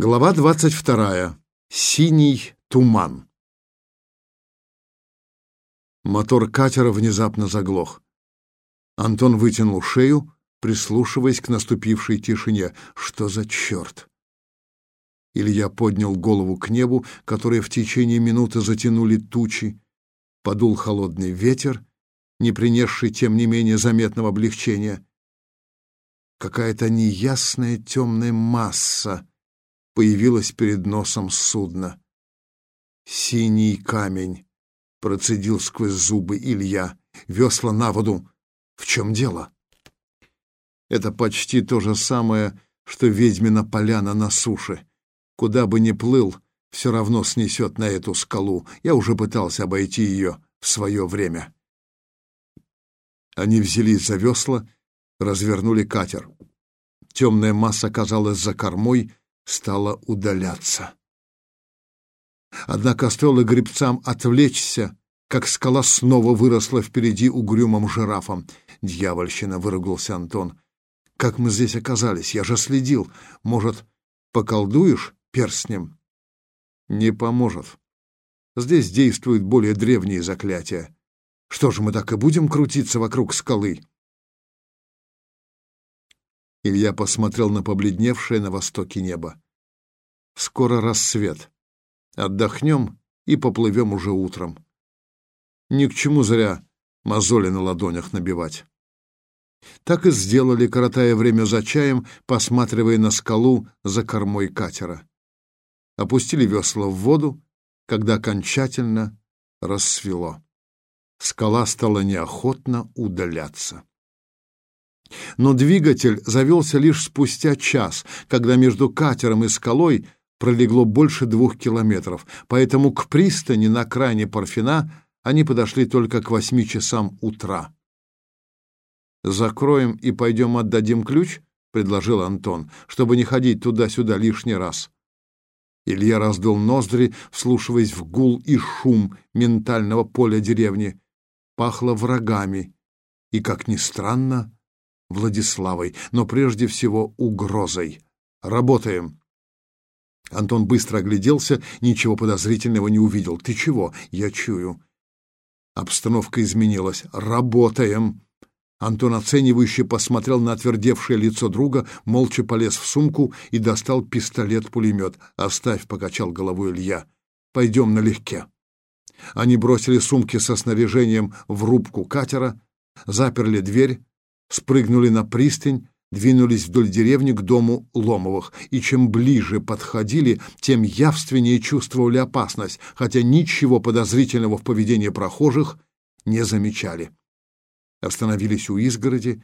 Глава двадцать вторая. Синий туман. Мотор катера внезапно заглох. Антон вытянул шею, прислушиваясь к наступившей тишине. Что за черт? Илья поднял голову к небу, которые в течение минуты затянули тучи. Подул холодный ветер, не принесший, тем не менее, заметного облегчения. Какая-то неясная темная масса появилась перед носом судна. «Синий камень», — процедил сквозь зубы Илья. «Весла на воду. В чем дело?» Это почти то же самое, что ведьмина поляна на суше. Куда бы ни плыл, все равно снесет на эту скалу. Я уже пытался обойти ее в свое время. Они взялись за весла, развернули катер. Темная масса казалась за кормой, стала удаляться. Однако стоило гребцам отвлечься, как скала снова выросла впереди угрюмым жирафом. «Дьявольщина!» — выругался Антон. «Как мы здесь оказались? Я же следил. Может, поколдуешь перстнем?» «Не поможет. Здесь действуют более древние заклятия. Что же, мы так и будем крутиться вокруг скалы?» Илья посмотрел на побледневшее на востоке небо. «Скоро рассвет. Отдохнем и поплывем уже утром. Ни к чему зря мозоли на ладонях набивать». Так и сделали, коротая время за чаем, посматривая на скалу за кормой катера. Опустили весла в воду, когда окончательно рассвело. Скала стала неохотно удаляться. Но двигатель завелся лишь спустя час, когда между катером и скалой пролегло больше двух километров, поэтому к пристани на крайне Парфина они подошли только к восьми часам утра. «Закроем и пойдем отдадим ключ?» — предложил Антон, чтобы не ходить туда-сюда лишний раз. Илья раздул ноздри, вслушиваясь в гул и шум ментального поля деревни. Пахло врагами и, как ни странно, Владиславой, но прежде всего угрозой. Работаем. Антон быстро огляделся, ничего подозрительного не увидел. Ты чего? Я чую. Обстановка изменилась. Работаем. Антон оценивающе посмотрел на отвердевшее лицо друга, молча полез в сумку и достал пистолет-пулемет. «Оставь», — покачал головой Илья. «Пойдем налегке». Они бросили сумки со снаряжением в рубку катера, заперли дверь, спрыгнули на пристань, двинулись вдоль деревни к дому Ломовых, и чем ближе подходили, тем явственнее чувствовали опасность, хотя ничего подозрительного в поведении прохожих не замечали. Остановились у изгороди,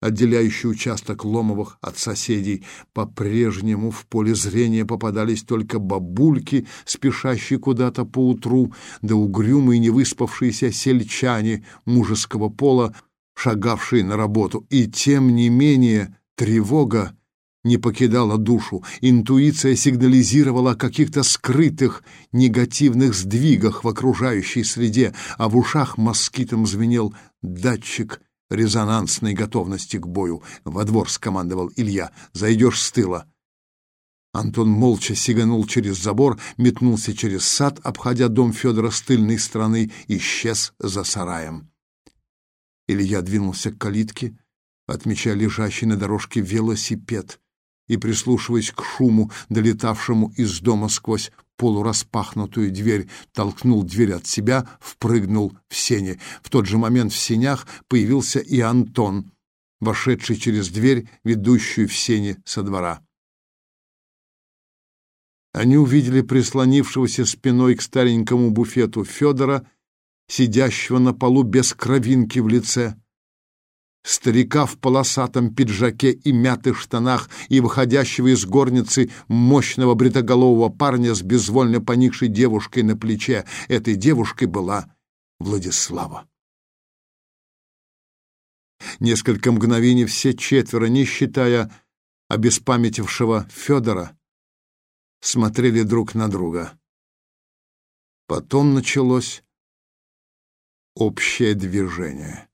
отделяющий участок Ломовых от соседей. По-прежнему в поле зрения попадались только бабульки, спешащие куда-то поутру, да угрюмые невыспавшиеся сельчане мужеского пола, шагавший на работу, и тем не менее тревога не покидала душу. Интуиция сигнализировала о каких-то скрытых негативных сдвигах в окружающей среде, а в ушах москитом звенел датчик резонансной готовности к бою. «Во двор!» — скомандовал Илья. «Зайдешь с тыла!» Антон молча сиганул через забор, метнулся через сад, обходя дом Федора с тыльной стороны, исчез за сараем. Илья двинулся к калитке, отмечая лежащий на дорожке велосипед и, прислушиваясь к шуму, долетавшему из дома сквозь полураспахнутую дверь, толкнул дверь от себя, впрыгнул в сени. В тот же момент в сенях появился и Антон, вошедший через дверь, ведущую в сени со двора. Они увидели прислонившегося спиной к старенькому буфету Федора сидящего на полу без кровинки в лице, старика в полосатом пиджаке и мятых штанах и выходящего из горницы мощного бритоголового парня с безвольно поникшей девушкой на плече. Этой девушкой была Владислава. Несколько мгновений все четверо, не считая обеспамятившего Федора, смотрели друг на друга. Потом началось общее движение.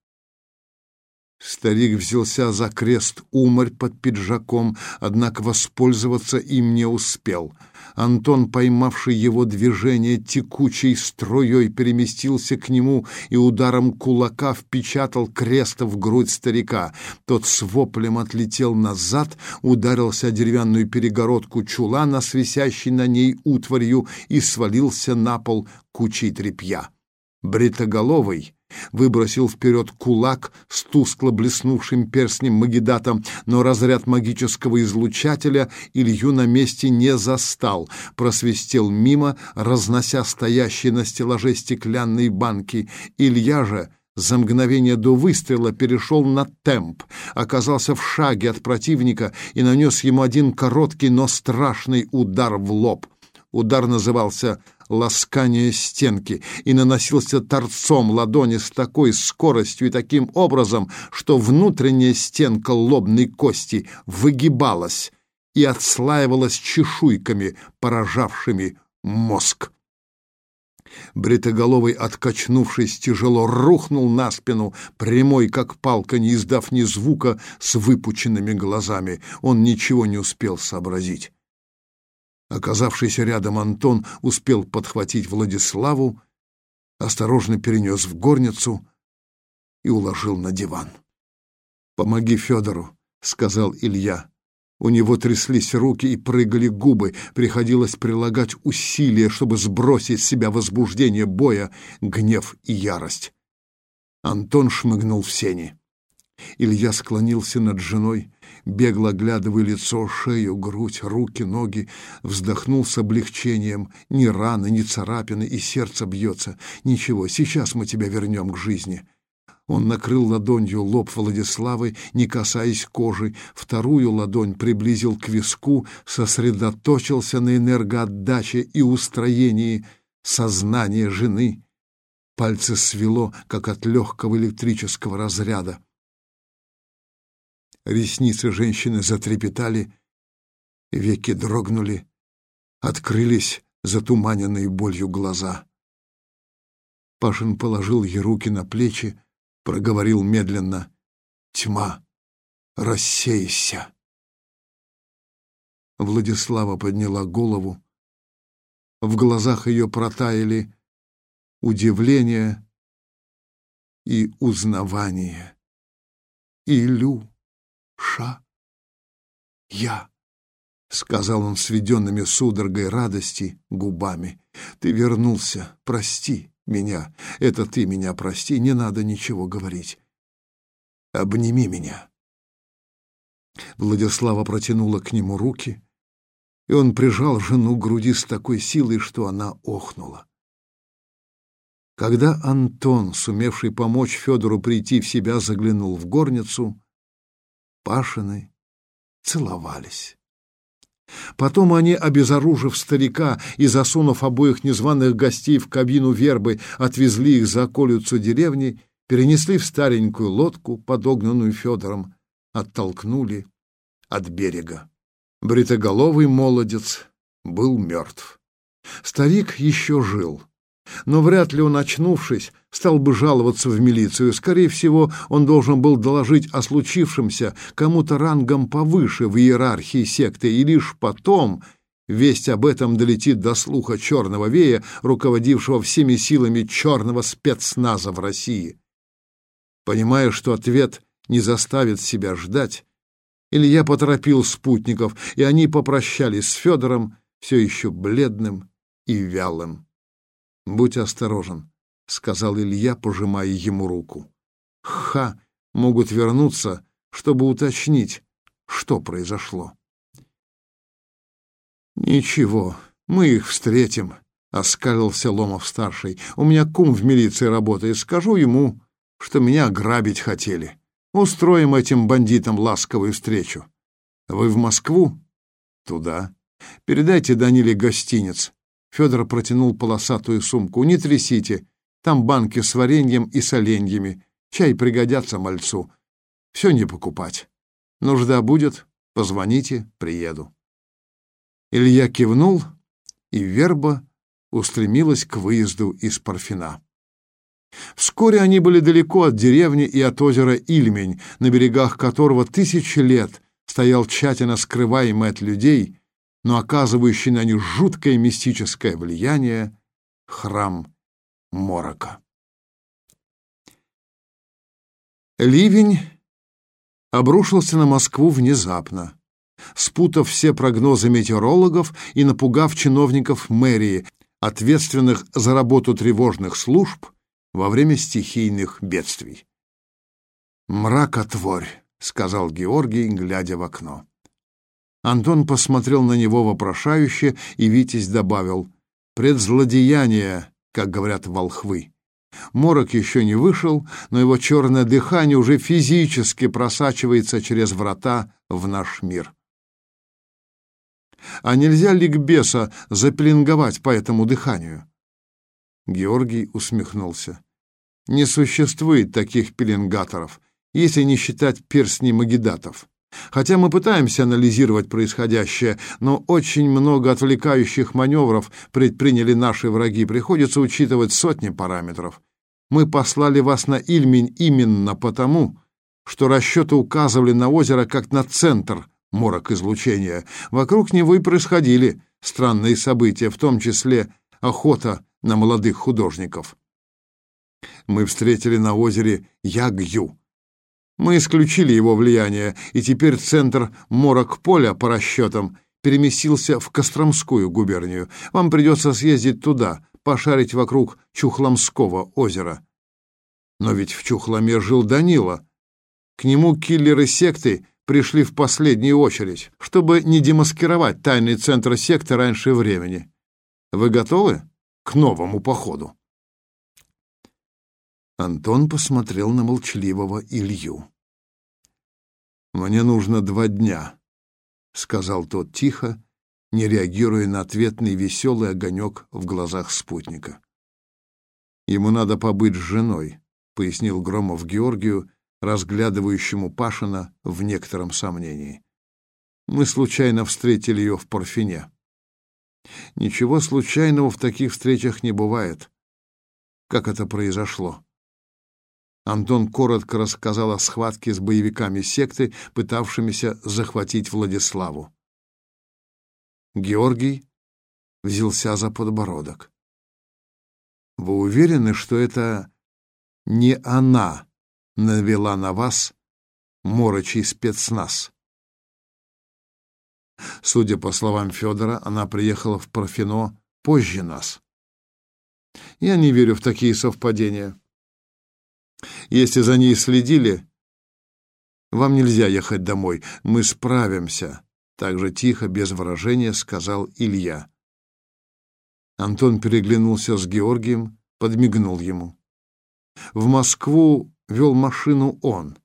Старик взялся за крест умарь под пиджаком, однако воспользоваться им не успел. Антон, поймавший его движение, текучей струей переместился к нему и ударом кулака впечатал крест в грудь старика. Тот с воплем отлетел назад, ударился о деревянную перегородку чулана с висящей на ней утварью и свалился на пол кучей тряпья. Бритоголовый выбросил вперед кулак с тускло блеснувшим перстнем Магедата, но разряд магического излучателя Илью на месте не застал, просвистел мимо, разнося стоящие на стеллаже стеклянные банки. Илья же за мгновение до выстрела перешел на темп, оказался в шаге от противника и нанес ему один короткий, но страшный удар в лоб. Удар назывался ласкание стенки и наносился торцом ладони с такой скоростью и таким образом, что внутренняя стенка лобной кости выгибалась и отслаивалась чешуйками, поражавшими мозг. Бритоголовый, откачнувшись, тяжело рухнул на спину, прямой, как палка, не издав ни звука, с выпученными глазами. Он ничего не успел сообразить. Оказавшийся рядом Антон успел подхватить Владиславу, осторожно перенес в горницу и уложил на диван. «Помоги Федору», — сказал Илья. У него тряслись руки и прыгали губы, приходилось прилагать усилия, чтобы сбросить с себя возбуждение боя, гнев и ярость. Антон шмыгнул в сени. Илья склонился над женой, бегло оглядывая лицо, шею, грудь, руки, ноги, вздохнул с облегчением. Ни раны, ни царапины, и сердце бьется. Ничего, сейчас мы тебя вернем к жизни. Он накрыл ладонью лоб Владиславы, не касаясь кожи, вторую ладонь приблизил к виску, сосредоточился на энергоотдаче и устроении сознания жены. Пальцы свело, как от легкого электрического разряда. Ресницы женщины затрепетали, веки дрогнули, открылись затуманенные болью глаза. Пашин положил ей руки на плечи, проговорил медленно «Тьма, рассейся!» Владислава подняла голову. В глазах ее протаяли удивление и узнавание. «Илю!» Ша, я, — сказал он сведенными судорогой радости губами, — ты вернулся, прости меня, это ты меня прости, не надо ничего говорить. Обними меня. Владислава протянула к нему руки, и он прижал жену к груди с такой силой, что она охнула. Когда Антон, сумевший помочь Федору прийти в себя, заглянул в горницу, Пашиной целовались. Потом они, обезоружив старика и засунув обоих незваных гостей в кабину вербы, отвезли их за околицу деревни, перенесли в старенькую лодку, подогнанную Федором, оттолкнули от берега. Бритоголовый молодец был мертв. Старик еще жил, но вряд ли он, очнувшись, стал бы жаловаться в милицию. Скорее всего, он должен был доложить о случившемся кому-то рангом повыше в иерархии секты, и лишь потом весть об этом долетит до слуха черного вея, руководившего всеми силами черного спецназа в России. Понимая, что ответ не заставит себя ждать, Илья поторопил спутников, и они попрощались с Федором, все еще бледным и вялым. «Будь осторожен», — сказал Илья, пожимая ему руку. «Ха могут вернуться, чтобы уточнить, что произошло». «Ничего, мы их встретим», — оскалился Ломов-старший. «У меня кум в милиции работает. Скажу ему, что меня ограбить хотели. Устроим этим бандитам ласковую встречу. Вы в Москву? Туда. Передайте Даниле гостиниц. Федор протянул полосатую сумку. «Не трясите, там банки с вареньем и соленьями. Чай пригодятся мальцу. Все не покупать. Нужда будет, позвоните, приеду». Илья кивнул, и верба устремилась к выезду из Парфина. Вскоре они были далеко от деревни и от озера Ильмень, на берегах которого тысячи лет стоял тщательно скрываемый от людей, но оказывающий на них жуткое мистическое влияние храм Морока. Ливень обрушился на Москву внезапно, спутав все прогнозы метеорологов и напугав чиновников мэрии, ответственных за работу тревожных служб во время стихийных бедствий. «Мракотворь», — сказал Георгий, глядя в окно. Антон посмотрел на него вопрошающе, и Витязь добавил «предзлодеяние, как говорят волхвы». Морок еще не вышел, но его черное дыхание уже физически просачивается через врата в наш мир. А нельзя ли беса запеленговать по этому дыханию? Георгий усмехнулся. Не существует таких пеленгаторов, если не считать перстней магидатов. Хотя мы пытаемся анализировать происходящее, но очень много отвлекающих маневров предприняли наши враги, приходится учитывать сотни параметров. Мы послали вас на Ильмень именно потому, что расчеты указывали на озеро как на центр морок излучения. Вокруг него и происходили странные события, в том числе охота на молодых художников. Мы встретили на озере Ягью. Мы исключили его влияние, и теперь центр морок поля, по расчетам, переместился в Костромскую губернию. Вам придется съездить туда, пошарить вокруг Чухломского озера. Но ведь в Чухломе жил Данила. К нему киллеры секты пришли в последнюю очередь, чтобы не демаскировать тайный центр секты раньше времени. Вы готовы к новому походу? Антон посмотрел на молчаливого Илью. «Мне нужно два дня», — сказал тот тихо, не реагируя на ответный веселый огонек в глазах спутника. «Ему надо побыть с женой», — пояснил Громов Георгию, разглядывающему Пашина в некотором сомнении. «Мы случайно встретили ее в Парфине». «Ничего случайного в таких встречах не бывает. Как это произошло?» Антон коротко рассказал о схватке с боевиками секты, пытавшимися захватить Владиславу. Георгий взялся за подбородок. «Вы уверены, что это не она навела на вас морочий спецназ?» Судя по словам Федора, она приехала в Парфино позже нас. Я не верю в такие совпадения. Если за ней следили, вам нельзя ехать домой. Мы справимся. Так же тихо, без выражения, сказал Илья. Антон переглянулся с Георгием, подмигнул ему. В Москву вел машину он,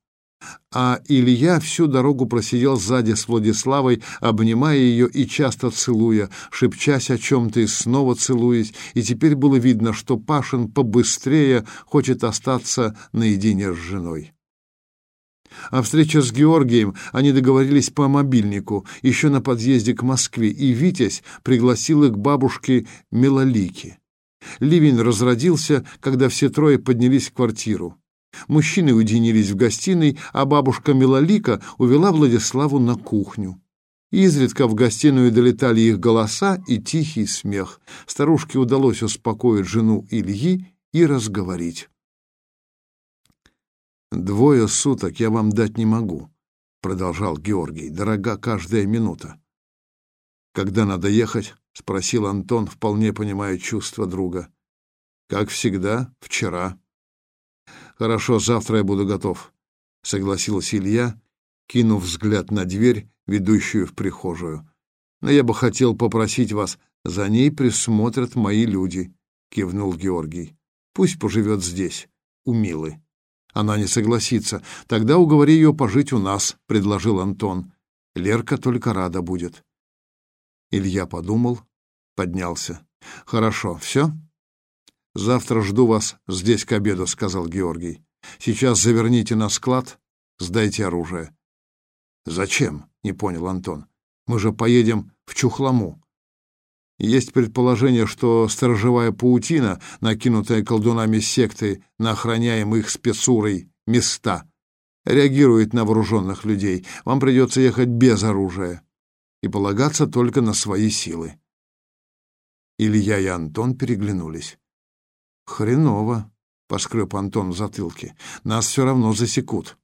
а Илья всю дорогу просидел сзади с Владиславой, обнимая ее и часто целуя, шепчась о чем-то и снова целуясь, и теперь было видно, что Пашин побыстрее хочет остаться наедине с женой. О встрече с Георгием они договорились по мобильнику еще на подъезде к Москве, и Витязь пригласил их к бабушке Мелолике. Ливень разродился, когда все трое поднялись в квартиру. Мужчины уединились в гостиной, а бабушка Милолика увела Владиславу на кухню. Изредка в гостиную долетали их голоса и тихий смех. Старушке удалось успокоить жену Ильи и разговорить. «Двое суток я вам дать не могу», — продолжал Георгий. «Дорога каждая минута». «Когда надо ехать?» — спросил Антон, вполне понимая чувства друга. «Как всегда, вчера». «Хорошо, завтра я буду готов», — согласился Илья, кинув взгляд на дверь, ведущую в прихожую. «Но я бы хотел попросить вас, за ней присмотрят мои люди», — кивнул Георгий. «Пусть поживет здесь, у Милы». Она не согласится. Тогда уговори ее пожить у нас, — предложил Антон. Лерка только рада будет. Илья подумал, поднялся. Хорошо, все? Завтра жду вас здесь к обеду, — сказал Георгий. Сейчас заверните на склад, сдайте оружие. Зачем? — не понял Антон. Мы же поедем в Чухлому. Есть предположение, что сторожевая паутина, накинутая колдунами секты на охраняемых спецурой места, реагирует на вооруженных людей. Вам придется ехать без оружия и полагаться только на свои силы. Илья и Антон переглянулись. «Хреново», — поскреб Антон в затылке. «Нас все равно засекут.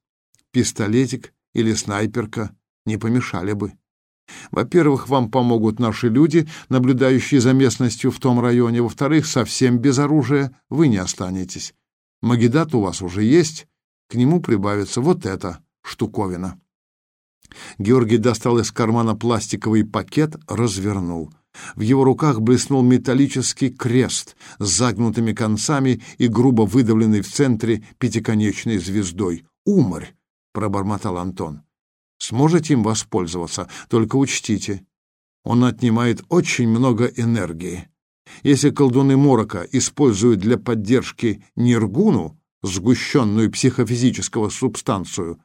Пистолетик или снайперка не помешали бы. Во-первых, вам помогут наши люди, наблюдающие за местностью в том районе. Во-вторых, совсем без оружия вы не останетесь. Магедат у вас уже есть, к нему прибавится вот эта штуковина». Георгий достал из кармана пластиковый пакет, развернул. В его руках блеснул металлический крест с загнутыми концами и грубо выдавленный в центре пятиконечной звездой. «Умарь!» — пробормотал Антон. «Сможете им воспользоваться, только учтите. Он отнимает очень много энергии. Если колдуны Морока используют для поддержки ниргуну, сгущенную психофизического субстанцию,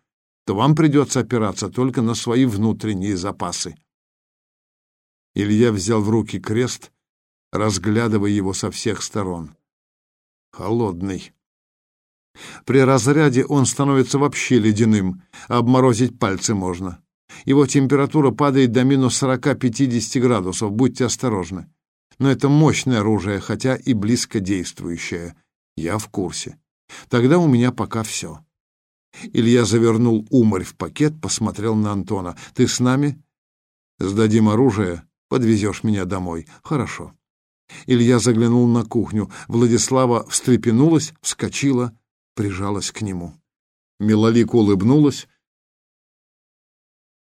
то вам придется опираться только на свои внутренние запасы. Илья взял в руки крест, разглядывая его со всех сторон. Холодный. При разряде он становится вообще ледяным, обморозить пальцы можно. Его температура падает до минус 40-50 градусов, будьте осторожны. Но это мощное оружие, хотя и близко действующее. Я в курсе. Тогда у меня пока все. Илья завернул умарь в пакет, посмотрел на Антона. «Ты с нами?» «Сдадим оружие, подвезешь меня домой». «Хорошо». Илья заглянул на кухню. Владислава встрепенулась, вскочила, прижалась к нему. Милолика улыбнулась,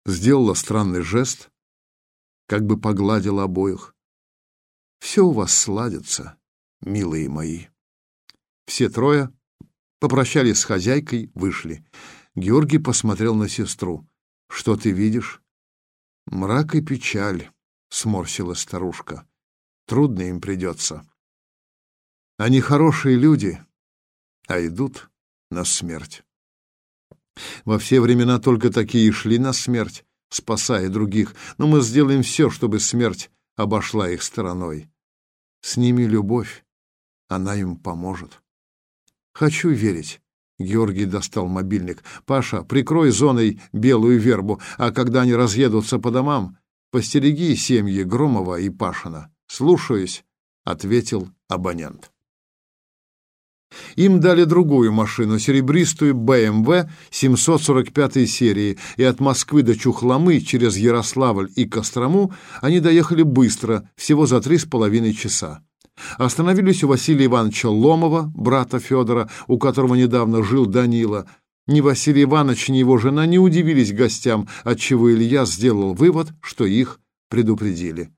сделала странный жест, как бы погладила обоих. «Все у вас сладится, милые мои». Все трое Попрощались с хозяйкой, вышли. Георгий посмотрел на сестру. «Что ты видишь?» «Мрак и печаль», — сморщила старушка. «Трудно им придется. Они хорошие люди, а идут на смерть. Во все времена только такие шли на смерть, спасая других, но мы сделаем все, чтобы смерть обошла их стороной. С ними любовь, она им поможет. Хочу верить. Георгий достал мобильник. «Паша, прикрой зоной белую вербу, а когда они разъедутся по домам, постереги семьи Громова и Пашина». «Слушаюсь», — ответил абонент. Им дали другую машину, серебристую BMW 745 серии, и от Москвы до Чухломы через Ярославль и Кострому они доехали быстро, всего за три с половиной часа. Остановились у Василия Ивановича Ломова, брата Федора, у которого недавно жил Данила. Ни Василий Иванович, ни его жена не удивились гостям, отчего Илья сделал вывод, что их предупредили.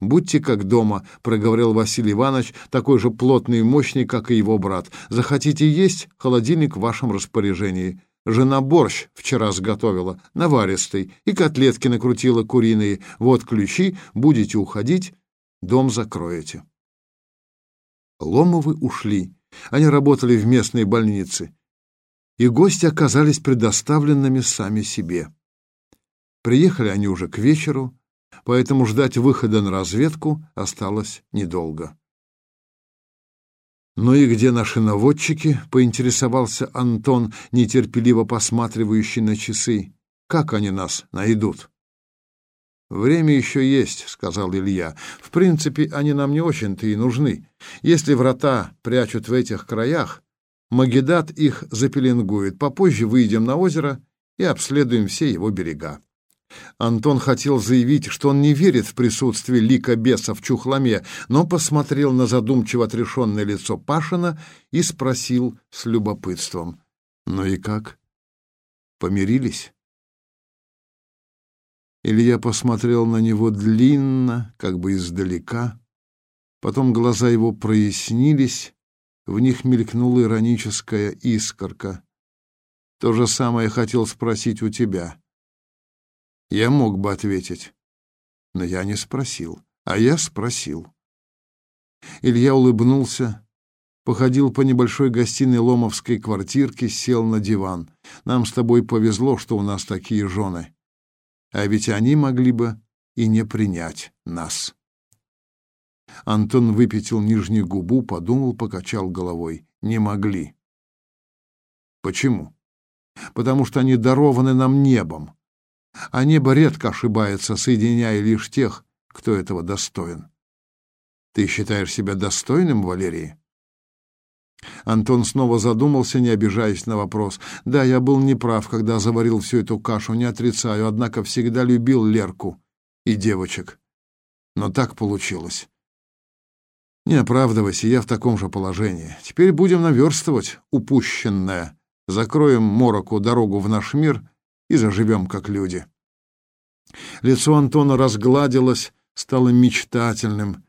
«Будьте как дома», — проговорил Василий Иванович, такой же плотный и мощный, как и его брат. «Захотите есть? Холодильник в вашем распоряжении». Жена борщ вчера сготовила, наваристый, и котлетки накрутила куриные. Вот ключи, будете уходить, дом закроете. Ломовы ушли. Они работали в местной больнице. И гости оказались предоставленными сами себе. Приехали они уже к вечеру, поэтому ждать выхода на разведку осталось недолго. «Ну и где наши наводчики?» — поинтересовался Антон, нетерпеливо посматривающий на часы. «Как они нас найдут?» «Время еще есть», — сказал Илья. «В принципе, они нам не очень-то и нужны. Если врата прячут в этих краях, Магедат их запеленгует. Попозже выйдем на озеро и обследуем все его берега». Антон хотел заявить, что он не верит в присутствие лика беса в чухломе, но посмотрел на задумчиво отрешенное лицо Пашина и спросил с любопытством. «Ну и как? Помирились?» Илья посмотрел на него длинно, как бы издалека. Потом глаза его прояснились, в них мелькнула ироническая искорка. То же самое хотел спросить у тебя. Я мог бы ответить, но я не спросил, а я спросил. Илья улыбнулся, походил по небольшой гостиной ломовской квартирки, сел на диван. Нам с тобой повезло, что у нас такие жены. А ведь они могли бы и не принять нас. Антон выпятил нижнюю губу, подумал, покачал головой. Не могли. Почему? Потому что они дарованы нам небом. А небо редко ошибается, соединяя лишь тех, кто этого достоин. Ты считаешь себя достойным, Валерий? Антон снова задумался, не обижаясь на вопрос. Да, я был неправ, когда заварил всю эту кашу, не отрицаю, однако всегда любил Лерку и девочек. Но так получилось. Не оправдывайся, я в таком же положении. Теперь будем наверстывать упущенное. Закроем Мороку дорогу в наш мир и заживем как люди. Лицо Антона разгладилось, стало мечтательным.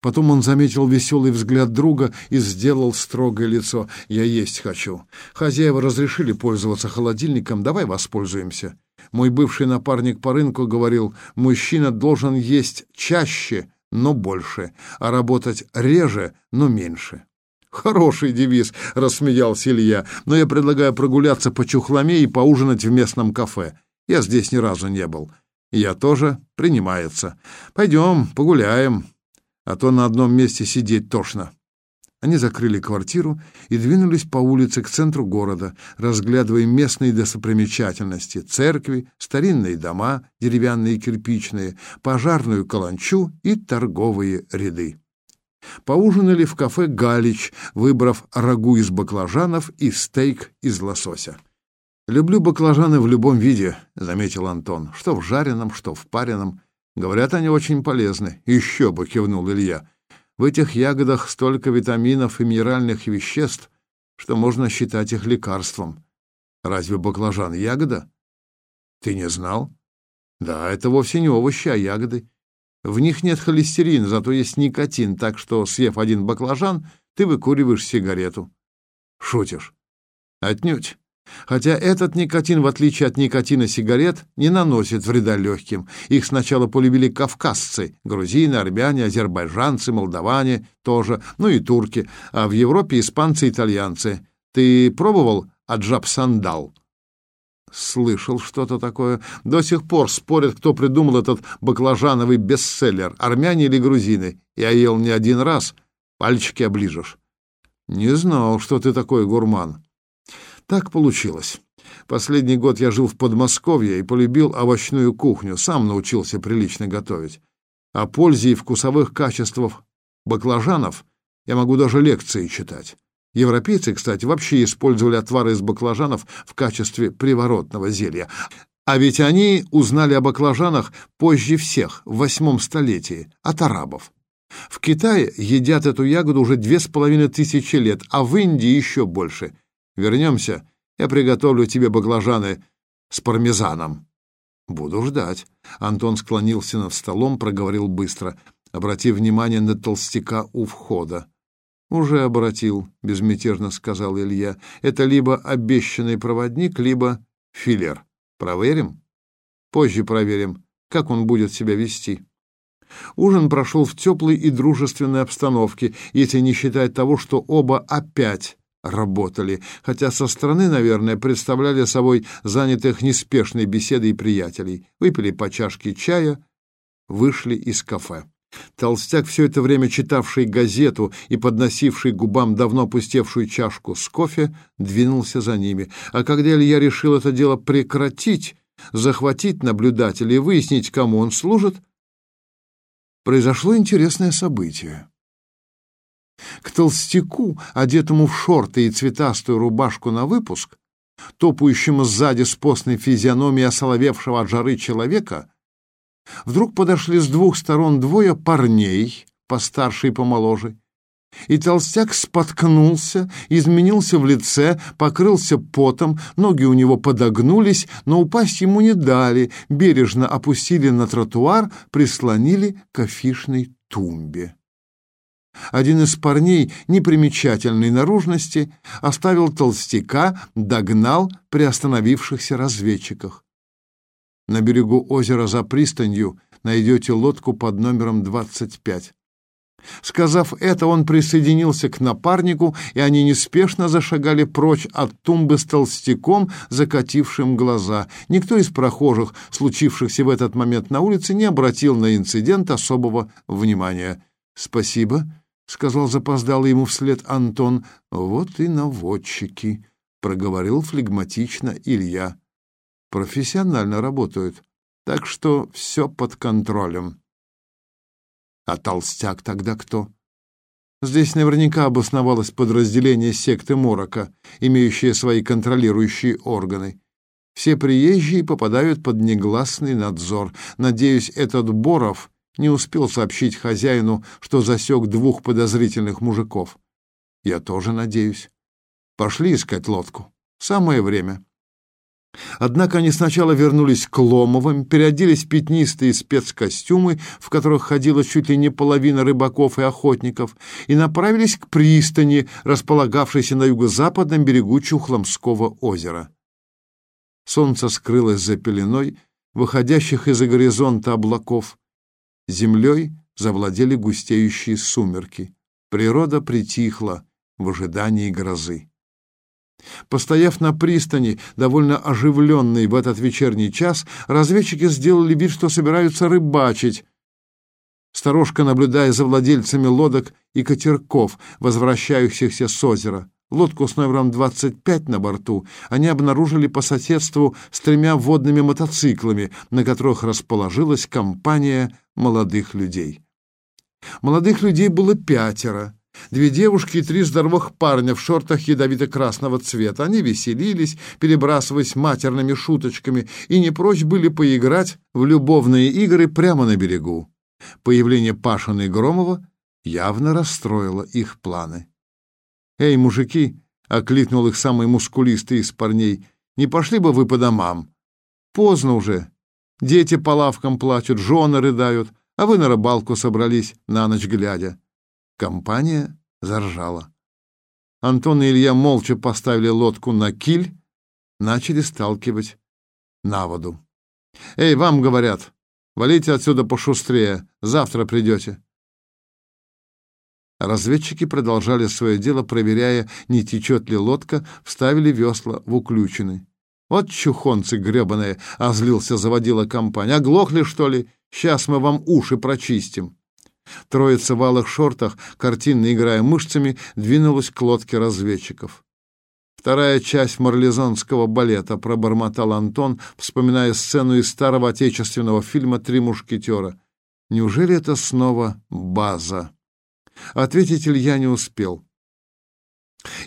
Потом он заметил веселый взгляд друга и сделал строгое лицо. «Я есть хочу. Хозяева разрешили пользоваться холодильником, давай воспользуемся». Мой бывший напарник по рынку говорил, мужчина должен есть чаще, но больше, а работать реже, но меньше. «Хороший девиз», — рассмеялся Илья, «но я предлагаю прогуляться по Чухломе и поужинать в местном кафе. Я здесь ни разу не был». «Я тоже. Принимается. Пойдем, погуляем, а то на одном месте сидеть тошно». Они закрыли квартиру и двинулись по улице к центру города, разглядывая местные достопримечательности — церкви, старинные дома, деревянные и кирпичные, пожарную каланчу и торговые ряды. Поужинали в кафе «Галич», выбрав рагу из баклажанов и стейк из лосося. «Люблю баклажаны в любом виде», — заметил Антон, — «что в жареном, что в пареном. Говорят, они очень полезны». «Еще бы», — кивнул Илья. В этих ягодах столько витаминов и минеральных веществ, что можно считать их лекарством. Разве баклажан ягода? Ты не знал? Да, это вовсе не овощи, а ягоды. В них нет холестерина, зато есть никотин, так что, съев один баклажан, ты выкуриваешь сигарету. Шутишь? Отнюдь. Хотя этот никотин, в отличие от никотина сигарет, не наносит вреда легким. Их сначала полюбили кавказцы, грузины, армяне, азербайджанцы, молдаване тоже, ну и турки, а в Европе испанцы итальянцы. Ты пробовал аджаб-сандал? Слышал что-то такое. До сих пор спорят, кто придумал этот баклажановый бестселлер, армяне или грузины. Я ел не один раз, пальчики оближешь. Не знал, что ты такой гурман. Так получилось. Последний год я жил в Подмосковье и полюбил овощную кухню, сам научился прилично готовить. О пользе и вкусовых качествах баклажанов я могу даже лекции читать. Европейцы, кстати, вообще использовали отвары из баклажанов в качестве приворотного зелья. А ведь они узнали о баклажанах позже всех, в восьмом столетии, от арабов. В Китае едят эту ягоду уже две с половиной тысячи лет, а в Индии еще больше. Вернемся, я приготовлю тебе баклажаны с пармезаном. Буду ждать. Антон склонился над столом, проговорил быстро, обратив внимание на толстяка у входа. Уже обратил, безмятежно сказал Илья. Это либо обещанный проводник, либо филер. Проверим? Позже проверим, как он будет себя вести. Ужин прошел в теплой и дружественной обстановке, если не считать того, что оба опять работали, хотя со стороны, наверное, представляли собой занятых неспешной беседой приятелей. Выпили по чашке чая, вышли из кафе. Толстяк, все это время читавший газету и подносивший губам давно опустевшую чашку с кофе, двинулся за ними. А когда Илья решил это дело прекратить, захватить наблюдателя и выяснить, кому он служит, произошло интересное событие. К толстяку, одетому в шорты и цветастую рубашку на выпуск, топающему сзади с постной физиономией осоловевшего от жары человека, вдруг подошли с двух сторон двое парней, постарше и помоложе, и толстяк споткнулся, изменился в лице, покрылся потом, ноги у него подогнулись, но упасть ему не дали, бережно опустили на тротуар, прислонили к афишной тумбе. Один из парней непримечательной наружности оставил толстяка, догнал при остановившихся разведчиках. На берегу озера за пристанью найдете лодку под номером 25. Сказав это, он присоединился к напарнику, и они неспешно зашагали прочь от тумбы с толстяком, закатившим глаза. Никто из прохожих, случившихся в этот момент на улице, не обратил на инцидент особого внимания. Спасибо, сказал запоздало ему вслед Антон. Вот и наводчики, проговорил флегматично Илья. Профессионально работают, так что все под контролем. А толстяк тогда кто? Здесь наверняка обосновалось подразделение секты Морока, имеющее свои контролирующие органы. Все приезжие попадают под негласный надзор. Надеюсь, этот Боров не успел сообщить хозяину, что засек двух подозрительных мужиков. Я тоже надеюсь. Пошли искать лодку. Самое время. Однако они сначала вернулись к Ломовым, переоделись в пятнистые спецкостюмы, в которых ходила чуть ли не половина рыбаков и охотников, и направились к пристани, располагавшейся на юго-западном берегу Чухломского озера. Солнце скрылось за пеленой, выходящих из-за горизонта облаков. Землей завладели густеющие сумерки. Природа притихла в ожидании грозы. Постояв на пристани, довольно оживленной в этот вечерний час, разведчики сделали вид, что собираются рыбачить, сторожка наблюдая за владельцами лодок и катерков, возвращающихся с озера. Лодку с номером 25 на борту они обнаружили по соседству с тремя водными мотоциклами, на которых расположилась компания молодых людей. Молодых людей было пятеро. Две девушки и три здоровых парня в шортах ядовито-красного цвета. Они веселились, перебрасываясь матерными шуточками, и не прочь были поиграть в любовные игры прямо на берегу. Появление Пашины и Громова явно расстроило их планы. «Эй, мужики!» — окликнул их самый мускулистый из парней. «Не пошли бы вы по домам? Поздно уже. Дети по лавкам плачут, жены рыдают, а вы на рыбалку собрались, на ночь глядя». Компания заржала. Антон и Илья молча поставили лодку на киль, начали сталкивать на воду. «Эй, вам говорят, валите отсюда пошустрее, завтра придете». Разведчики продолжали свое дело, проверяя, не течет ли лодка, вставили весла в уключины. «Вот чухонцы гребаные!» — озлился заводила компания. «Оглохли, что ли? Сейчас мы вам уши прочистим!» Троица в алых шортах, картинно играя мышцами, двинулась к лодке разведчиков. Вторая часть марлезонского балета, пробормотал Антон, вспоминая сцену из старого отечественного фильма «Три мушкетера». Неужели это снова база? Ответить Илья не успел.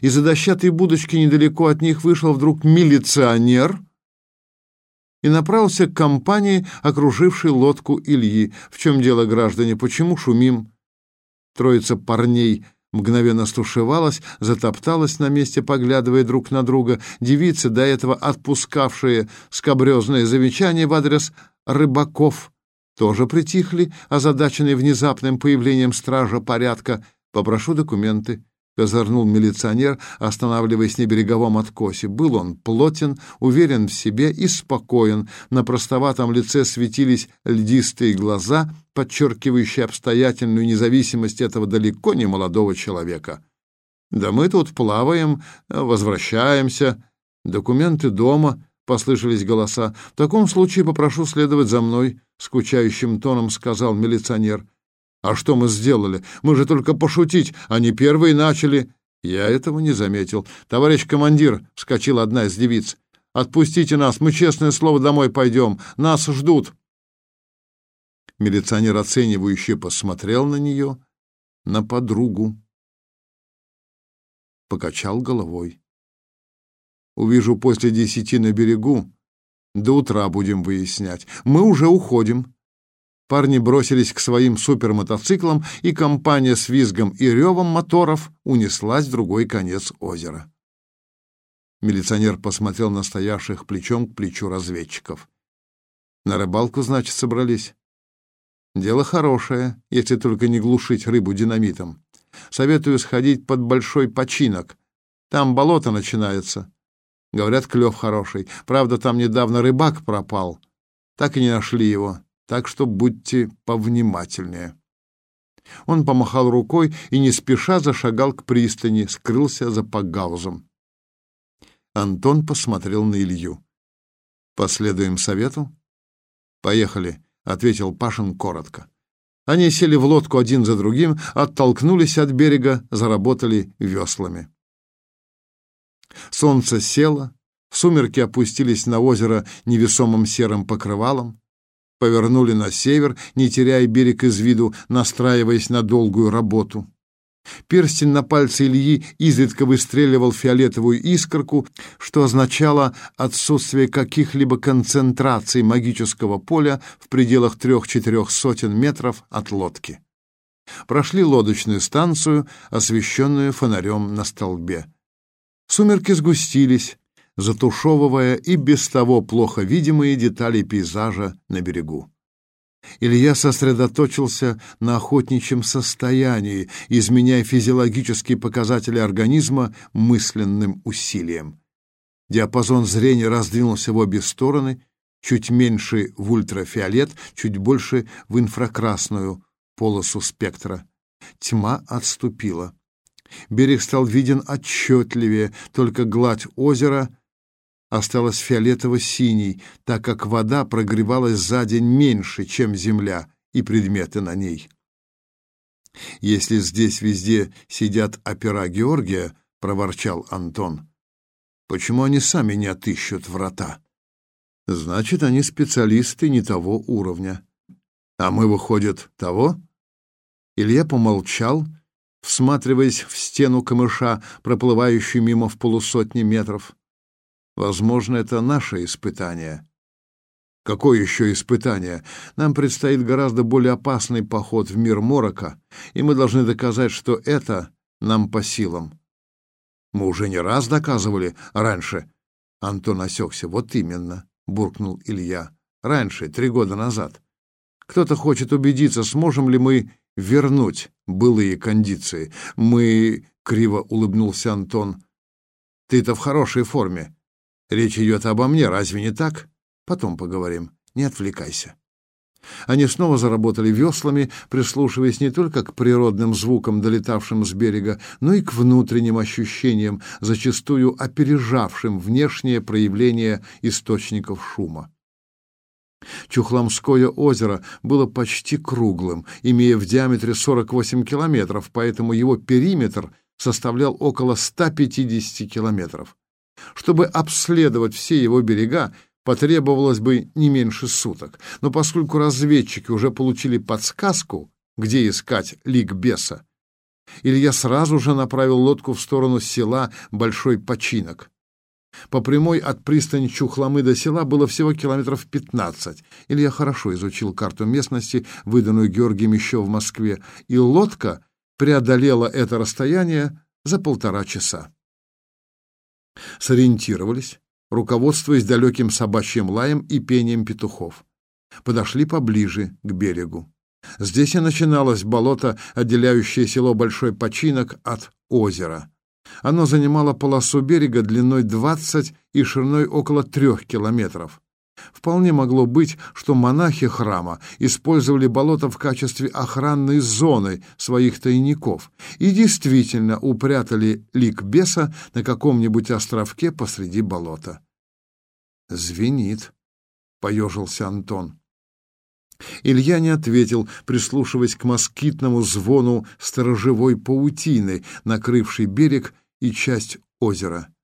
Из-за дощатой будочки недалеко от них вышел вдруг милиционер и направился к компании, окружившей лодку Ильи. В чем дело, граждане, почему шумим? Троица парней мгновенно стушевалась, затопталась на месте, поглядывая друг на друга. Девицы, до этого отпускавшие скобрезное замечание в адрес рыбаков, тоже притихли, озадаченные внезапным появлением стража порядка. «Попрошу документы», — козырнул милиционер, останавливаясь на береговом откосе. Был он плотен, уверен в себе и спокоен. На простоватом лице светились льдистые глаза, подчеркивающие обстоятельную независимость этого далеко не молодого человека. «Да мы тут плаваем, возвращаемся. Документы дома», — послышались голоса. «В таком случае попрошу следовать за мной». — скучающим тоном сказал милиционер. «А что мы сделали? Мы же только пошутить, они первые начали». Я этого не заметил. «Товарищ командир», — вскочила одна из девиц, — «отпустите нас, мы, честное слово, домой пойдем. Нас ждут». Милиционер оценивающе посмотрел на нее, на подругу. Покачал головой. «Увижу после десяти на берегу, до утра будем выяснять. Мы уже уходим. Парни бросились к своим супермотоциклам, и компания с визгом и ревом моторов унеслась в другой конец озера. Милиционер посмотрел на стоявших плечом к плечу разведчиков. На рыбалку, значит, собрались. Дело хорошее, если только не глушить рыбу динамитом. Советую сходить под большой починок. Там болото начинается. Говорят, клев хороший. Правда, там недавно рыбак пропал. Так и не нашли его. Так что будьте повнимательнее. Он помахал рукой и не спеша зашагал к пристани, скрылся за пагаузом. Антон посмотрел на Илью. «Последуем совету?» «Поехали», — ответил Пашин коротко. Они сели в лодку один за другим, оттолкнулись от берега, заработали веслами. Солнце село, сумерки опустились на озеро невесомым серым покрывалом, повернули на север, не теряя берег из виду, настраиваясь на долгую работу. Перстень на пальце Ильи изредка выстреливал фиолетовую искорку, что означало отсутствие каких-либо концентраций магического поля в пределах трех-четырех сотен метров от лодки. Прошли лодочную станцию, освещенную фонарем на столбе. Сумерки сгустились, затушевывая и без того плохо видимые детали пейзажа на берегу. Илья сосредоточился на охотничьем состоянии, изменяя физиологические показатели организма мысленным усилием. Диапазон зрения раздвинулся в обе стороны, чуть меньше в ультрафиолет, чуть больше в инфракрасную полосу спектра. Тьма отступила. Берег стал виден отчетливее, только гладь озера осталась фиолетово-синей, так как вода прогревалась за день меньше, чем земля и предметы на ней. «Если здесь везде сидят опера Георгия», — проворчал Антон, — «почему они сами не отыщут врата?» «Значит, они специалисты не того уровня. А мы, выходит, того?» Илья помолчал, всматриваясь в стену камыша, проплывающую мимо в полусотни метров. Возможно, это наше испытание. Какое еще испытание? Нам предстоит гораздо более опасный поход в мир Морока, и мы должны доказать, что это нам по силам. Мы уже не раз доказывали раньше. Антон осекся. Вот именно, буркнул Илья. Раньше, три года назад. Кто-то хочет убедиться, сможем ли мы вернуть былые кондиции. Мы, криво улыбнулся Антон. Ты-то в хорошей форме. Речь идет обо мне, разве не так? Потом поговорим. Не отвлекайся. Они снова заработали веслами, прислушиваясь не только к природным звукам, долетавшим с берега, но и к внутренним ощущениям, зачастую опережавшим внешнее проявление источников шума. Чухламское озеро было почти круглым, имея в диаметре 48 километров, поэтому его периметр составлял около 150 километров. Чтобы обследовать все его берега, потребовалось бы не меньше суток. Но поскольку разведчики уже получили подсказку, где искать лик беса, Илья сразу же направил лодку в сторону села Большой Починок. По прямой от пристани Чухламы до села было всего километров пятнадцать. Илья хорошо изучил карту местности, выданную Георгием еще в Москве, и лодка преодолела это расстояние за полтора часа сориентировались, руководствуясь далеким собачьим лаем и пением петухов. Подошли поближе к берегу. Здесь и начиналось болото, отделяющее село Большой Починок от озера. Оно занимало полосу берега длиной 20 и шириной около трех километров. Вполне могло быть, что монахи храма использовали болото в качестве охранной зоны своих тайников и действительно упрятали лик беса на каком-нибудь островке посреди болота. «Звенит», — поежился Антон. Илья не ответил, прислушиваясь к москитному звону сторожевой паутины, накрывшей берег и часть озера.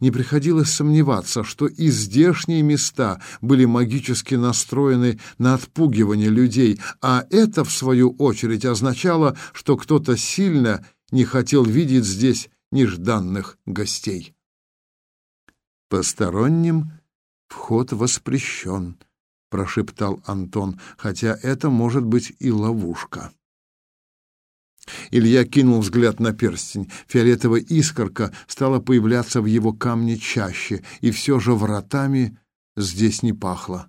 Не приходилось сомневаться, что и здешние места были магически настроены на отпугивание людей, а это, в свою очередь, означало, что кто-то сильно не хотел видеть здесь нежданных гостей. «Посторонним вход воспрещен», — прошептал Антон, «хотя это может быть и ловушка». Илья кинул взгляд на перстень. Фиолетовая искорка стала появляться в его камне чаще, и все же вратами здесь не пахло.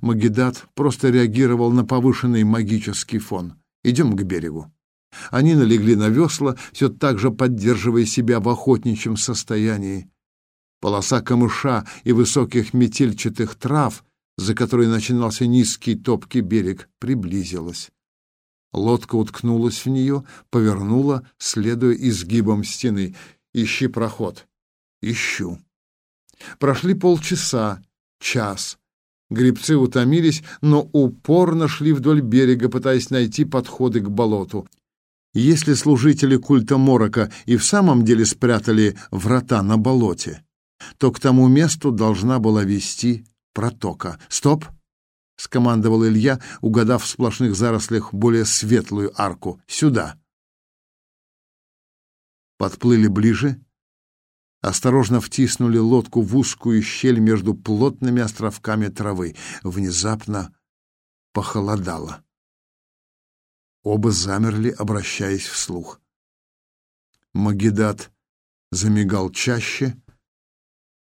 Магедат просто реагировал на повышенный магический фон. «Идем к берегу». Они налегли на весла, все так же поддерживая себя в охотничьем состоянии. Полоса камыша и высоких метельчатых трав, за которой начинался низкий топкий берег, приблизилась. Лодка уткнулась в нее, повернула, следуя изгибам стены. «Ищи проход». «Ищу». Прошли полчаса, час. Грибцы утомились, но упорно шли вдоль берега, пытаясь найти подходы к болоту. Если служители культа Морока и в самом деле спрятали врата на болоте, то к тому месту должна была вести протока. «Стоп!» — скомандовал Илья, угадав в сплошных зарослях более светлую арку. «Сюда!» Подплыли ближе, осторожно втиснули лодку в узкую щель между плотными островками травы. Внезапно похолодало. Оба замерли, обращаясь вслух. Магедат замигал чаще,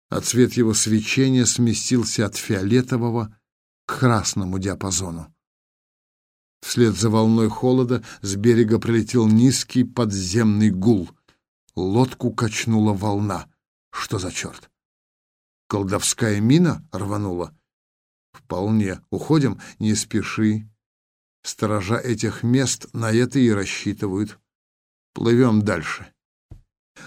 а цвет его свечения сместился от фиолетового к красному диапазону. Вслед за волной холода с берега прилетел низкий подземный гул — Лодку качнула волна. Что за черт? Колдовская мина рванула? Вполне. Уходим? Не спеши. Сторожа этих мест на это и рассчитывают. Плывем дальше.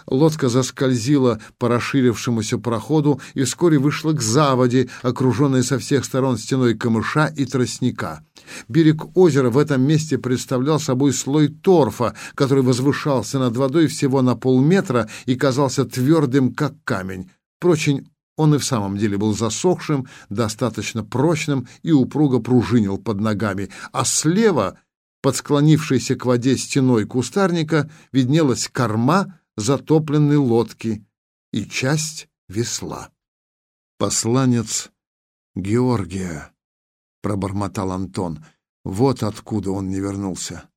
Лодка заскользила по расширившемуся проходу и вскоре вышла к заводе, окруженной со всех сторон стеной камыша и тростника. Берег озера в этом месте представлял собой слой торфа, который возвышался над водой всего на полметра и казался твердым, как камень. Впрочем, он и в самом деле был засохшим, достаточно прочным и упруго пружинил под ногами, а слева, под склонившейся к воде стеной кустарника, виднелась корма затопленной лодки и часть весла. Посланец Георгия пробормотал Антон. Вот откуда он не вернулся.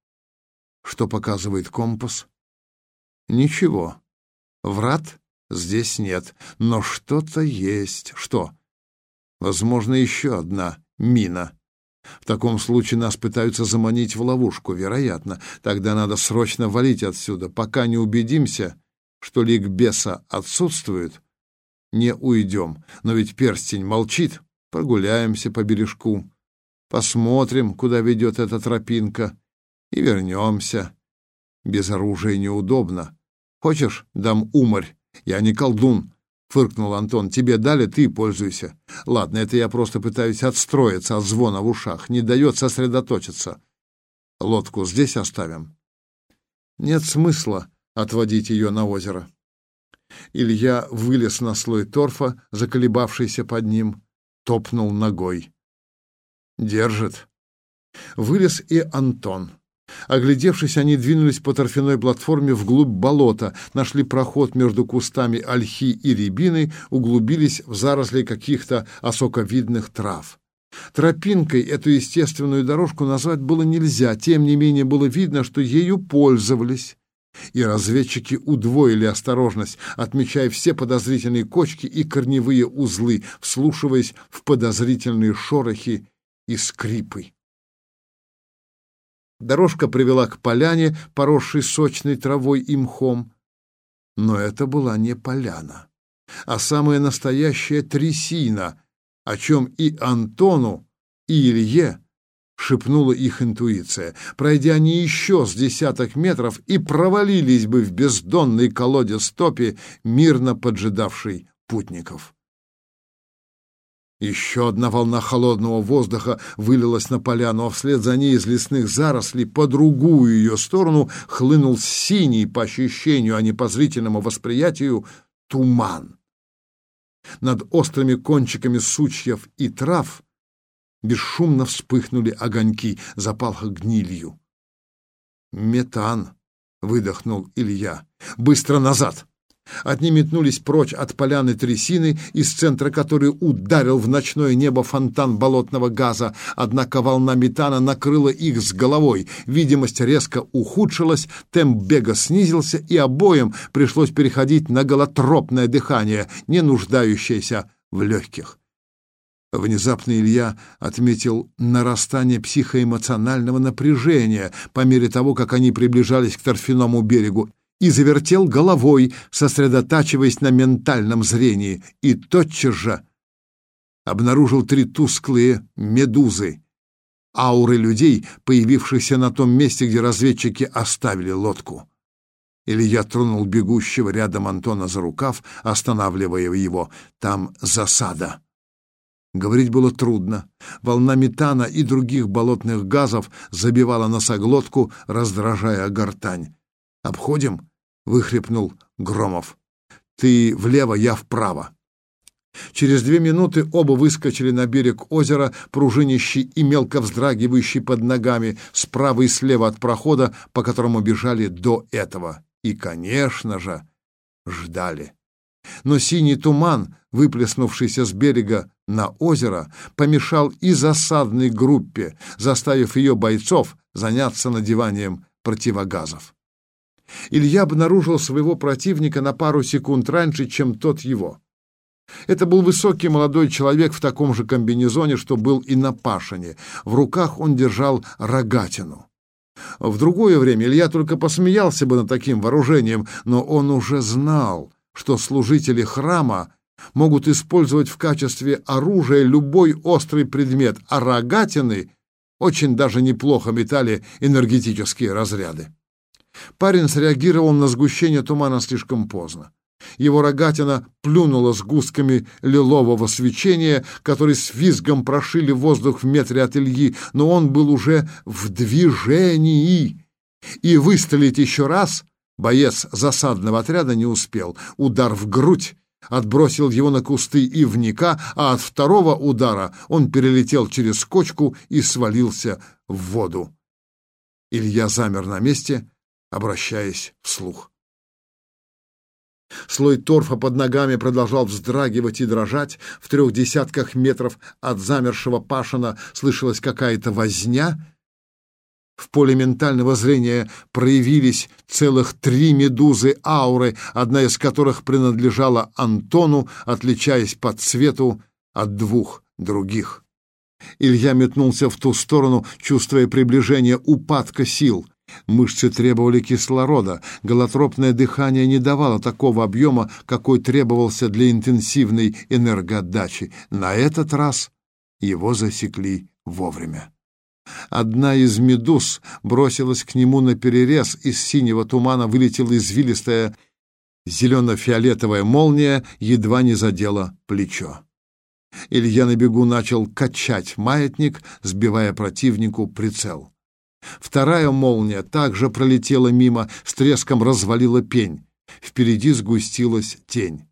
Что показывает компас? Ничего. Врат здесь нет, но что-то есть. Что? Возможно, еще одна мина. В таком случае нас пытаются заманить в ловушку, вероятно. Тогда надо срочно валить отсюда, пока не убедимся, что лик беса отсутствует. Не уйдем. Но ведь перстень молчит. Прогуляемся по бережку. Посмотрим, куда ведет эта тропинка, и вернемся. Без оружия неудобно. Хочешь, дам уморь? Я не колдун, — фыркнул Антон. Тебе дали, ты пользуйся. Ладно, это я просто пытаюсь отстроиться от звона в ушах. Не дает сосредоточиться. Лодку здесь оставим? Нет смысла отводить ее на озеро. Илья вылез на слой торфа, заколебавшийся под ним, топнул ногой. Держит. Вылез и Антон. Оглядевшись, они двинулись по торфяной платформе вглубь болота, нашли проход между кустами ольхи и рябины, углубились в заросли каких-то осоковидных трав. Тропинкой эту естественную дорожку назвать было нельзя, тем не менее было видно, что ею пользовались. И разведчики удвоили осторожность, отмечая все подозрительные кочки и корневые узлы, вслушиваясь в подозрительные шорохи и скрипы. Дорожка привела к поляне, поросшей сочной травой и мхом. Но это была не поляна, а самая настоящая трясина, о чем и Антону, и Илье шепнула их интуиция. Пройдя они еще с десяток метров и провалились бы в бездонный колодец топи, мирно поджидавший путников. Еще одна волна холодного воздуха вылилась на поляну, а вслед за ней из лесных зарослей по другую ее сторону хлынул синий по ощущению, а не по зрительному восприятию, туман. Над острыми кончиками сучьев и трав бесшумно вспыхнули огоньки, запах гнилью. «Метан!» — выдохнул Илья. «Быстро назад!» Одни метнулись прочь от поляны трясины, из центра которой ударил в ночное небо фонтан болотного газа, однако волна метана накрыла их с головой. Видимость резко ухудшилась, темп бега снизился, и обоим пришлось переходить на голотропное дыхание, не нуждающееся в легких. Внезапно Илья отметил нарастание психоэмоционального напряжения по мере того, как они приближались к торфяному берегу, и завертел головой, сосредотачиваясь на ментальном зрении, и тотчас же обнаружил три тусклые медузы, ауры людей, появившихся на том месте, где разведчики оставили лодку. Илья тронул бегущего рядом Антона за рукав, останавливая его. Там засада. Говорить было трудно. Волна метана и других болотных газов забивала носоглотку, раздражая гортань. «Обходим?» — выхрипнул Громов. «Ты влево, я вправо». Через две минуты оба выскочили на берег озера, пружинищий и мелко вздрагивающий под ногами, справа и слева от прохода, по которому бежали до этого. И, конечно же, ждали. Но синий туман, выплеснувшийся с берега на озеро, помешал и засадной группе, заставив ее бойцов заняться надеванием противогазов. Илья обнаружил своего противника на пару секунд раньше, чем тот его. Это был высокий молодой человек в таком же комбинезоне, что был и на Пашине. В руках он держал рогатину. В другое время Илья только посмеялся бы над таким вооружением, но он уже знал, что служители храма могут использовать в качестве оружия любой острый предмет, а рогатины очень даже неплохо метали энергетические разряды. Парень среагировал на сгущение тумана слишком поздно. Его рогатина плюнула с густками лилового свечения, которые с визгом прошили воздух в метре от Ильи, но он был уже в движении. И выстрелить еще раз боец засадного отряда не успел. Удар в грудь отбросил его на кусты ивника, а от второго удара он перелетел через кочку и свалился в воду. Илья замер на месте, обращаясь вслух. Слой торфа под ногами продолжал вздрагивать и дрожать. В трех десятках метров от замершего Пашина слышалась какая-то возня. В поле ментального зрения проявились целых три медузы ауры, одна из которых принадлежала Антону, отличаясь по цвету от двух других. Илья метнулся в ту сторону, чувствуя приближение упадка сил. Мышцы требовали кислорода, голотропное дыхание не давало такого объема, какой требовался для интенсивной энергоотдачи. На этот раз его засекли вовремя. Одна из медуз бросилась к нему на перерез, из синего тумана вылетела извилистая зелено-фиолетовая молния, едва не задела плечо. Илья на бегу начал качать маятник, сбивая противнику прицел. Вторая молния также пролетела мимо, с треском развалила пень. Впереди сгустилась тень.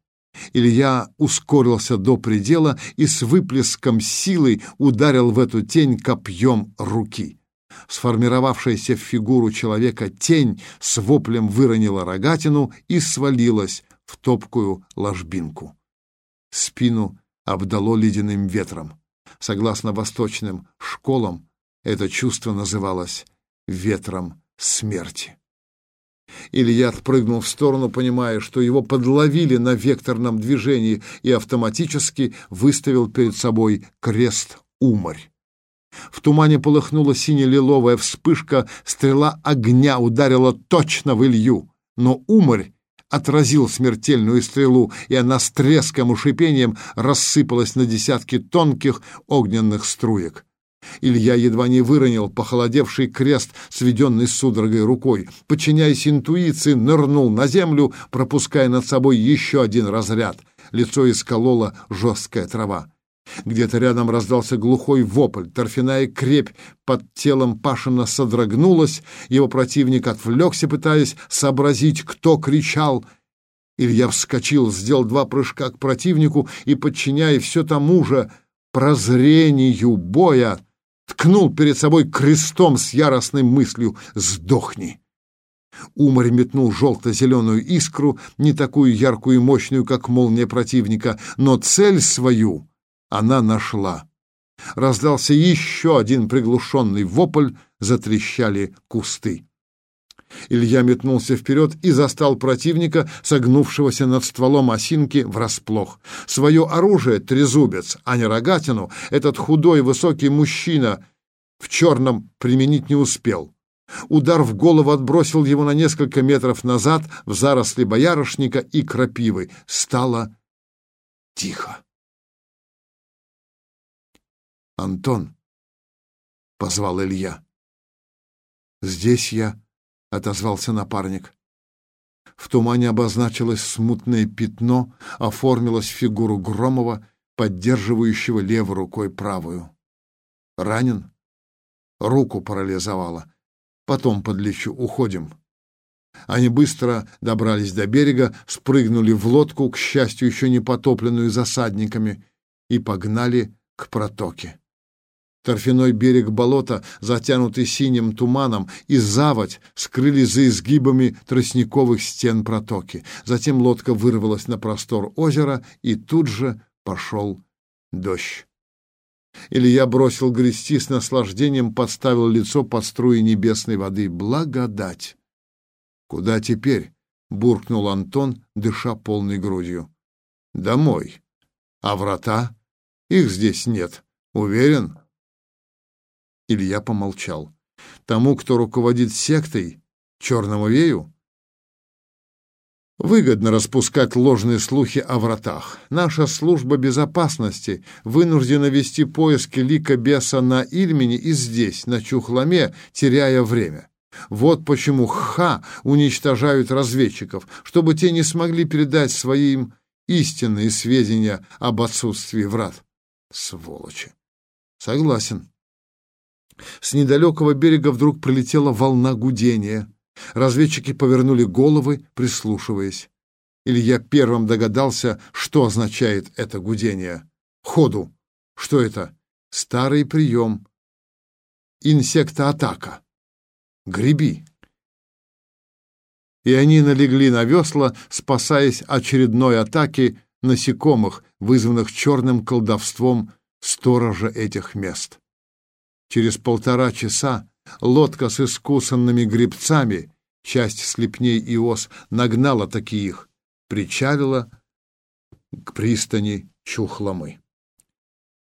Илья ускорился до предела и с выплеском силы ударил в эту тень копьем руки. Сформировавшаяся в фигуру человека тень с воплем выронила рогатину и свалилась в топкую ложбинку. Спину обдало ледяным ветром. Согласно восточным школам, это чувство называлось ветром смерти. Илья отпрыгнул в сторону, понимая, что его подловили на векторном движении, и автоматически выставил перед собой крест-уморь. В тумане полыхнула сине-лиловая вспышка, стрела огня ударила точно в Илью, но уморь отразил смертельную стрелу, и она с треском и шипением рассыпалась на десятки тонких огненных струек. Илья едва не выронил похолодевший крест, сведенный судорогой рукой. Подчиняясь интуиции, нырнул на землю, пропуская над собой еще один разряд. Лицо исколола жесткая трава. Где-то рядом раздался глухой вопль. Торфяная крепь под телом Пашина содрогнулась. Его противник отвлекся, пытаясь сообразить, кто кричал. Илья вскочил, сделал два прыжка к противнику и, подчиняя все тому же прозрению боя, ткнул перед собой крестом с яростной мыслью «Сдохни!». Умарь метнул желто-зеленую искру, не такую яркую и мощную, как молния противника, но цель свою она нашла. Раздался еще один приглушенный вопль, затрещали кусты. Илья метнулся вперед и застал противника, согнувшегося над стволом осинки, врасплох. Свое оружие, трезубец, а не рогатину, этот худой высокий мужчина в черном применить не успел. Удар в голову отбросил его на несколько метров назад в заросли боярышника и крапивы. Стало тихо. «Антон!» — позвал Илья. «Здесь я», отозвался напарник. В тумане обозначилось смутное пятно, оформилась фигуру Громова, поддерживающего левой рукой правую. Ранен? Руку парализовало. Потом подлечу. Уходим. Они быстро добрались до берега, спрыгнули в лодку, к счастью, еще не потопленную засадниками, и погнали к протоке. Торфяной берег болота, затянутый синим туманом, и заводь скрыли за изгибами тростниковых стен протоки. Затем лодка вырвалась на простор озера, и тут же пошел дождь. Илья бросил грести с наслаждением, подставил лицо под струи небесной воды. Благодать! «Куда теперь?» — буркнул Антон, дыша полной грудью. «Домой. А врата? Их здесь нет. Уверен?» Илья помолчал. «Тому, кто руководит сектой, черному вею?» Выгодно распускать ложные слухи о вратах. Наша служба безопасности вынуждена вести поиски лика беса на Ильмени и здесь, на Чухломе, теряя время. Вот почему ха уничтожают разведчиков, чтобы те не смогли передать своим истинные сведения об отсутствии врат. Сволочи. Согласен. С недалекого берега вдруг прилетела волна гудения. Разведчики повернули головы, прислушиваясь. Илья первым догадался, что означает это гудение. Ходу. Что это? Старый прием. Инсектоатака. Греби. И они налегли на весла, спасаясь очередной атаки насекомых, вызванных черным колдовством сторожа этих мест. Через полтора часа лодка с искусанными грибцами, часть слепней и ос, нагнала таких, причалила к пристани Чухломы.